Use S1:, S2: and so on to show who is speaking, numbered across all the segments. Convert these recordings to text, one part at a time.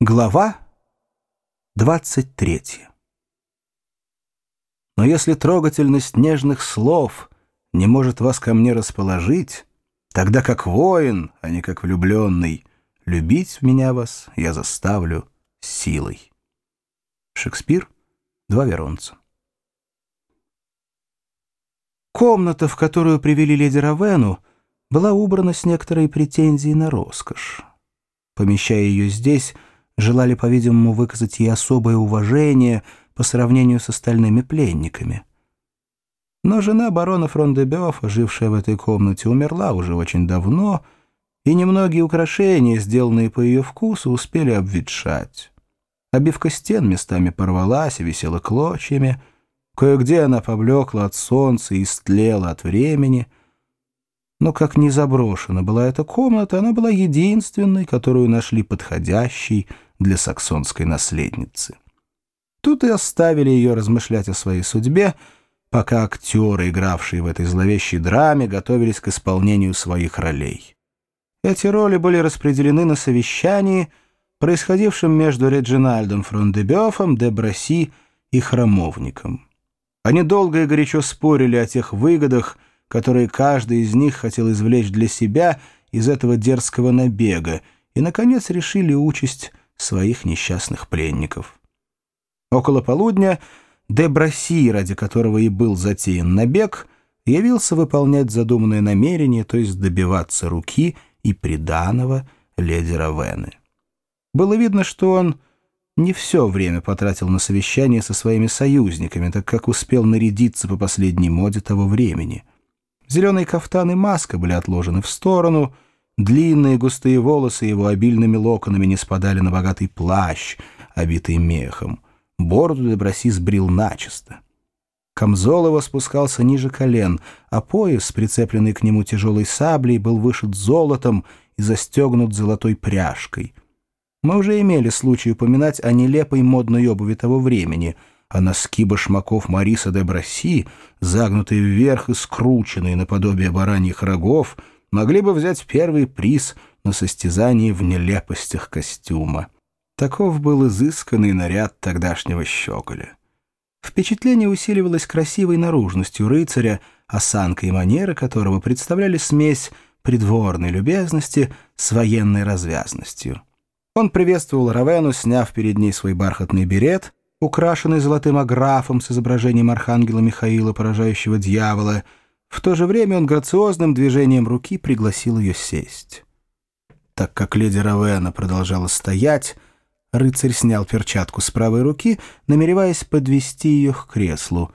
S1: Глава 23 Но если трогательность нежных слов не может вас ко мне расположить, тогда как воин, а не как влюбленный, любить меня вас я заставлю силой. Шекспир, Два Веронца. Комната, в которую привели леди Равену, была убрана с некоторой претензией на роскошь. Помещая ее здесь, желали, по-видимому, выказать ей особое уважение по сравнению с остальными пленниками. Но жена барона Фрондебёфа, жившая в этой комнате, умерла уже очень давно, и немногие украшения, сделанные по ее вкусу, успели обветшать. Обивка стен местами порвалась и висела клочьями, кое-где она поблекла от солнца и истлела от времени — но как не заброшена была эта комната, она была единственной, которую нашли подходящей для саксонской наследницы. Тут и оставили ее размышлять о своей судьбе, пока актеры, игравшие в этой зловещей драме, готовились к исполнению своих ролей. Эти роли были распределены на совещании, происходившем между Реджинальдом Фрондебёфом, Деброси и Храмовником. Они долго и горячо спорили о тех выгодах, которые каждый из них хотел извлечь для себя из этого дерзкого набега, и, наконец, решили участь своих несчастных пленников. Около полудня Деброси, ради которого и был затеян набег, явился выполнять задуманное намерение, то есть добиваться руки и приданого леди Равены. Было видно, что он не все время потратил на совещание со своими союзниками, так как успел нарядиться по последней моде того времени. Зеленый кафтан и маска были отложены в сторону, длинные густые волосы его обильными локонами не спадали на богатый плащ, обитый мехом. Бороду Деброси сбрил начисто. Камзол его спускался ниже колен, а пояс, прицепленный к нему тяжелой саблей, был вышит золотом и застегнут золотой пряжкой. Мы уже имели случай упоминать о нелепой модной обуви того времени — а носки башмаков Мариса де Бросси, загнутые вверх и скрученные наподобие бараньих рогов, могли бы взять первый приз на состязании в нелепостях костюма. Таков был изысканный наряд тогдашнего щеголя. Впечатление усиливалось красивой наружностью рыцаря, осанка и манеры которого представляли смесь придворной любезности с военной развязностью. Он приветствовал Равену, сняв перед ней свой бархатный берет — украшенный золотым аграфом с изображением архангела Михаила, поражающего дьявола. В то же время он грациозным движением руки пригласил ее сесть. Так как леди Равена продолжала стоять, рыцарь снял перчатку с правой руки, намереваясь подвести ее к креслу.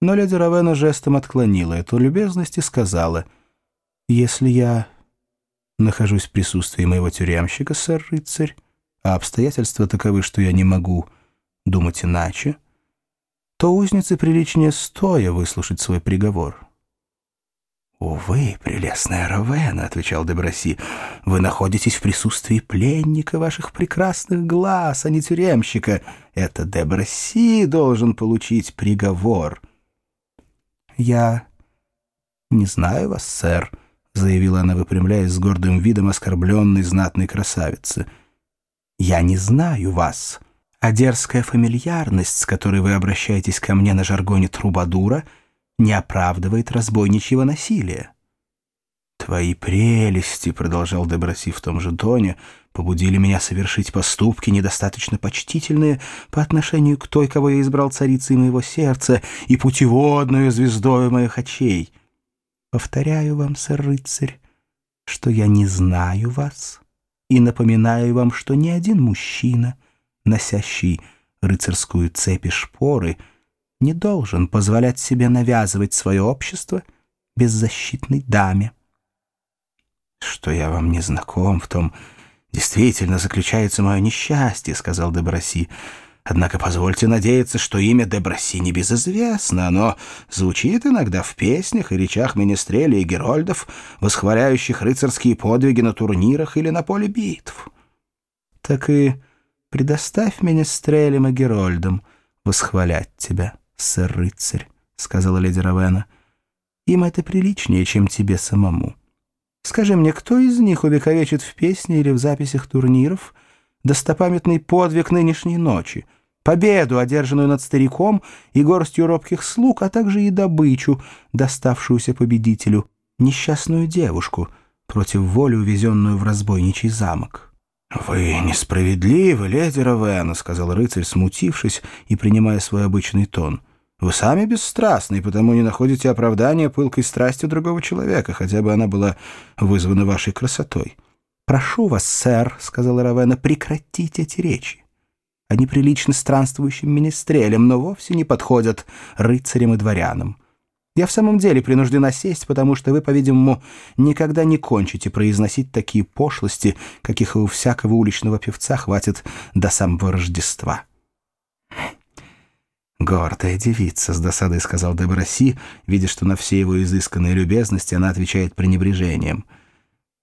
S1: Но леди Равена жестом отклонила эту любезность и сказала, «Если я нахожусь в присутствии моего тюремщика, сэр-рыцарь, а обстоятельства таковы, что я не могу думать иначе, то узнице приличнее стоя выслушать свой приговор. «Увы, прелестная Равена», — отвечал Деброси, — «вы находитесь в присутствии пленника ваших прекрасных глаз, а не тюремщика. Это Деброси должен получить приговор». «Я не знаю вас, сэр», — заявила она, выпрямляясь с гордым видом оскорбленной знатной красавицы. «Я не знаю вас» а дерзкая фамильярность, с которой вы обращаетесь ко мне на жаргоне трубадура, не оправдывает разбойничьего насилия. «Твои прелести», — продолжал Деброси в том же тоне, «побудили меня совершить поступки, недостаточно почтительные по отношению к той, кого я избрал царицей моего сердца и путеводную звездой моих очей. Повторяю вам, сэр-рыцарь, что я не знаю вас и напоминаю вам, что ни один мужчина — носящий рыцарскую цепь и шпоры, не должен позволять себе навязывать свое общество беззащитной даме. «Что я вам не знаком, в том действительно заключается мое несчастье», — сказал Деброси. «Однако позвольте надеяться, что имя Деброси не безызвестно. Оно звучит иногда в песнях и речах министрелей и герольдов, восхваляющих рыцарские подвиги на турнирах или на поле битв. Так и предоставь меня стрелям и герольдам восхвалять тебя, сэр-рыцарь», — сказала леди Равена. «Им это приличнее, чем тебе самому. Скажи мне, кто из них увековечит в песне или в записях турниров достопамятный подвиг нынешней ночи, победу, одержанную над стариком и горстью робких слуг, а также и добычу, доставшуюся победителю, несчастную девушку, против воли увезенную в разбойничий замок. «Вы несправедливы, леди Равена», — сказал рыцарь, смутившись и принимая свой обычный тон. «Вы сами бесстрастны, и потому не находите оправдания пылкой страсти другого человека, хотя бы она была вызвана вашей красотой». «Прошу вас, сэр», — сказала Равена, — «прекратите эти речи. Они приличны странствующим министрелям, но вовсе не подходят рыцарям и дворянам. Я в самом деле принуждена сесть, потому что вы, по-видимому, никогда не кончите произносить такие пошлости, каких у всякого уличного певца хватит до самого Рождества». «Гордая девица», — с досадой сказал Деброси, видя, что на все его изысканные любезности она отвечает пренебрежением —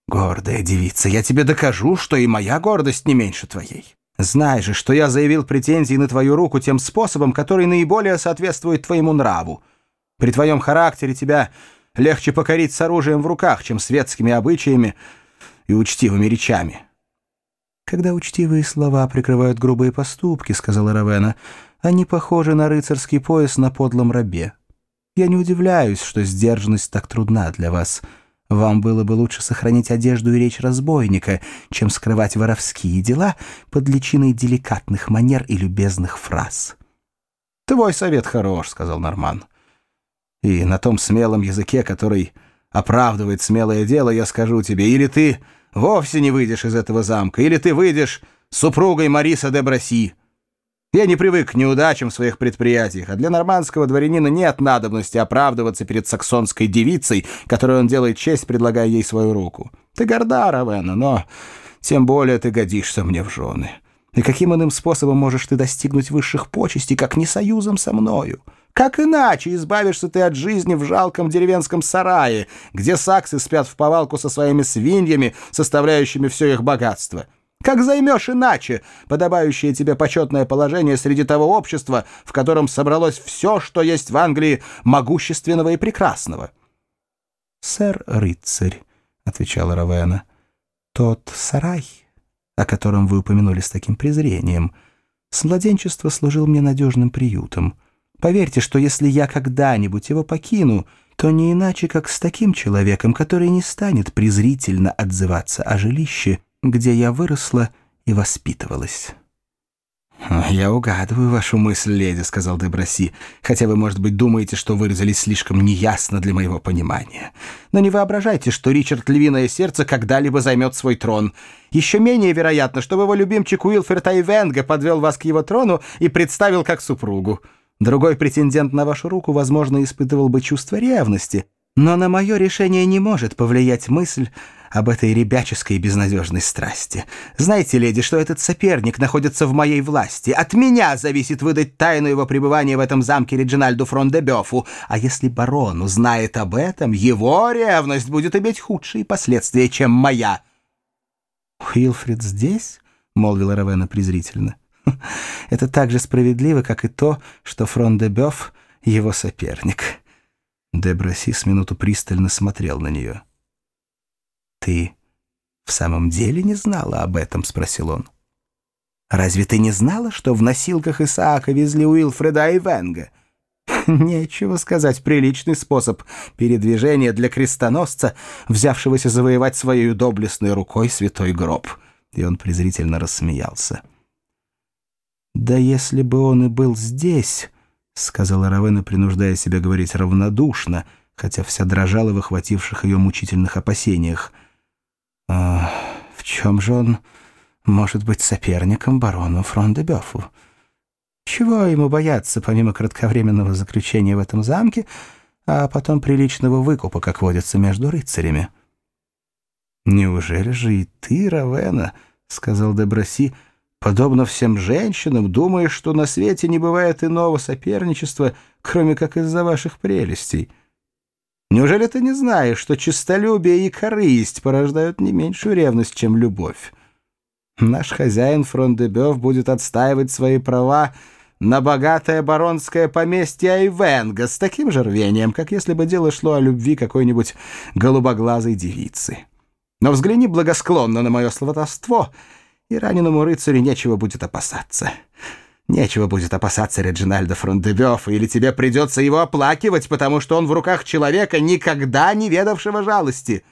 S1: «Гордая девица, я тебе докажу, что и моя гордость не меньше твоей. Знай же, что я заявил претензии на твою руку тем способом, который наиболее соответствует твоему нраву. При твоем характере тебя легче покорить с оружием в руках, чем светскими обычаями и учтивыми речами». «Когда учтивые слова прикрывают грубые поступки», — сказала Равена, — «они похожи на рыцарский пояс на подлом рабе. Я не удивляюсь, что сдержанность так трудна для вас». Вам было бы лучше сохранить одежду и речь разбойника, чем скрывать воровские дела под личиной деликатных манер и любезных фраз. «Твой совет хорош», — сказал Норман. «И на том смелом языке, который оправдывает смелое дело, я скажу тебе, или ты вовсе не выйдешь из этого замка, или ты выйдешь супругой Мариса де Браси». Я не привык к неудачам в своих предприятиях, а для нормандского дворянина нет надобности оправдываться перед саксонской девицей, которой он делает честь, предлагая ей свою руку. Ты горда, Равена, но тем более ты годишься мне в жены. И каким иным способом можешь ты достигнуть высших почестей, как не союзом со мною? Как иначе избавишься ты от жизни в жалком деревенском сарае, где саксы спят в повалку со своими свиньями, составляющими все их богатство?» Как займешь иначе подобающее тебе почетное положение среди того общества, в котором собралось все, что есть в Англии могущественного и прекрасного? — Сэр рыцарь, — отвечала Равена, — тот сарай, о котором вы упомянули с таким презрением, с младенчества служил мне надежным приютом. Поверьте, что если я когда-нибудь его покину, то не иначе, как с таким человеком, который не станет презрительно отзываться о жилище, где я выросла и воспитывалась». «Я угадываю вашу мысль, леди», — сказал Деброси, «хотя вы, может быть, думаете, что выразились слишком неясно для моего понимания. Но не воображайте, что Ричард Львиное Сердце когда-либо займет свой трон. Еще менее вероятно, чтобы его любимчик Уилфред Айвенга подвел вас к его трону и представил как супругу. Другой претендент на вашу руку, возможно, испытывал бы чувство ревности, но на мое решение не может повлиять мысль об этой ребяческой безнадежной страсти. Знаете, леди, что этот соперник находится в моей власти. От меня зависит выдать тайну его пребывания в этом замке Реджинальду Фрон-де-Бёфу. А если барон узнает об этом, его ревность будет иметь худшие последствия, чем моя. «Уилфрид здесь?» — молвила Равена презрительно. «Это так же справедливо, как и то, что Фрон-де-Бёф — его соперник». Деброси с минуту пристально смотрел на нее. «Ты в самом деле не знала об этом?» — спросил он. «Разве ты не знала, что в носилках Исаака везли Уилфреда и Венга?» Нечего сказать, приличный способ передвижения для крестоносца, взявшегося завоевать своей доблестной рукой святой гроб. И он презрительно рассмеялся. «Да если бы он и был здесь», — сказала Равена, принуждая себя говорить равнодушно, хотя вся дрожала в охвативших ее мучительных опасениях — а в чем же он может быть соперником барону Фрондебёфу? Чего ему бояться, помимо кратковременного заключения в этом замке, а потом приличного выкупа, как водится между рыцарями? «Неужели же и ты, Равена, — сказал Деброси, — подобно всем женщинам, думаешь, что на свете не бывает иного соперничества, кроме как из-за ваших прелестей?» Неужели ты не знаешь, что честолюбие и корысть порождают не меньшую ревность, чем любовь? Наш хозяин Фрондебёв будет отстаивать свои права на богатое баронское поместье Айвенга с таким же рвением, как если бы дело шло о любви какой-нибудь голубоглазой девицы. Но взгляни благосклонно на мое сватовство, и раненому рыцарю нечего будет опасаться. Нечего будет опасаться Реджинальда Фрондебёфа, или тебе придется его оплакивать, потому что он в руках человека, никогда не ведавшего жалости».